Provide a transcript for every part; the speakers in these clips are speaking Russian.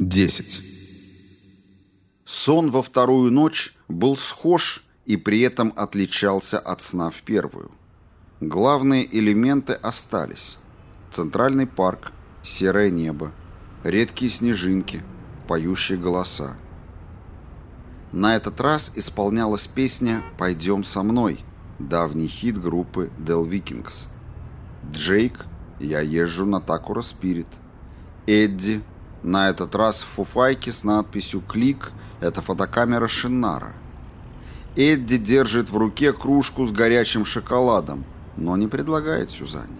10. Сон во вторую ночь был схож и при этом отличался от сна в первую. Главные элементы остались. Центральный парк, серое небо, редкие снежинки, поющие голоса. На этот раз исполнялась песня «Пойдем со мной», давний хит группы Del Vikings. Джейк «Я езжу на Такура Спирит», Эдди на этот раз в фуфайке с надписью «Клик» — это фотокамера Шиннара. Эдди держит в руке кружку с горячим шоколадом, но не предлагает Сюзанне.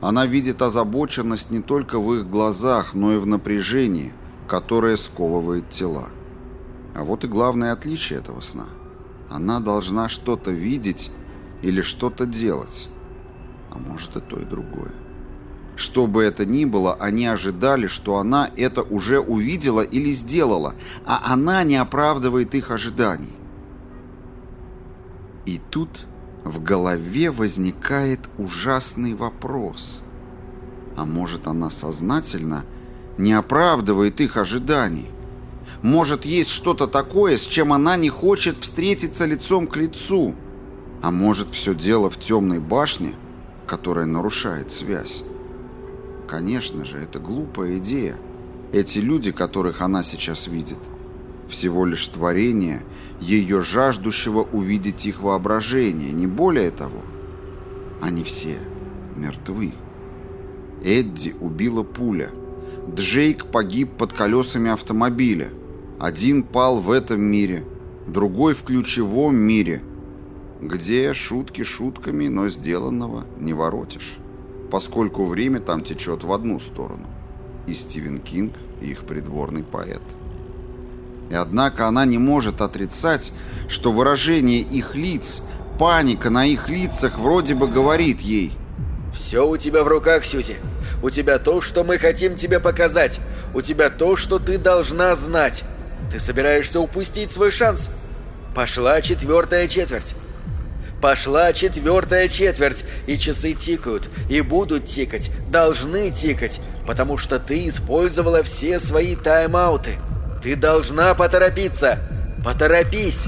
Она видит озабоченность не только в их глазах, но и в напряжении, которое сковывает тела. А вот и главное отличие этого сна. Она должна что-то видеть или что-то делать. А может и то, и другое. Что бы это ни было, они ожидали, что она это уже увидела или сделала, а она не оправдывает их ожиданий. И тут в голове возникает ужасный вопрос. А может, она сознательно не оправдывает их ожиданий? Может, есть что-то такое, с чем она не хочет встретиться лицом к лицу? А может, все дело в темной башне, которая нарушает связь? Конечно же, это глупая идея. Эти люди, которых она сейчас видит, всего лишь творение ее жаждущего увидеть их воображение, не более того. Они все мертвы. Эдди убила пуля. Джейк погиб под колесами автомобиля. Один пал в этом мире, другой в ключевом мире, где шутки шутками, но сделанного не воротишь поскольку время там течет в одну сторону. И Стивен Кинг, и их придворный поэт. И однако она не может отрицать, что выражение их лиц, паника на их лицах вроде бы говорит ей «Все у тебя в руках, Сьюзи. У тебя то, что мы хотим тебе показать. У тебя то, что ты должна знать. Ты собираешься упустить свой шанс. Пошла четвертая четверть. Пошла четвертая четверть, и часы тикают, и будут тикать, должны тикать, потому что ты использовала все свои тайм-ауты. Ты должна поторопиться. Поторопись,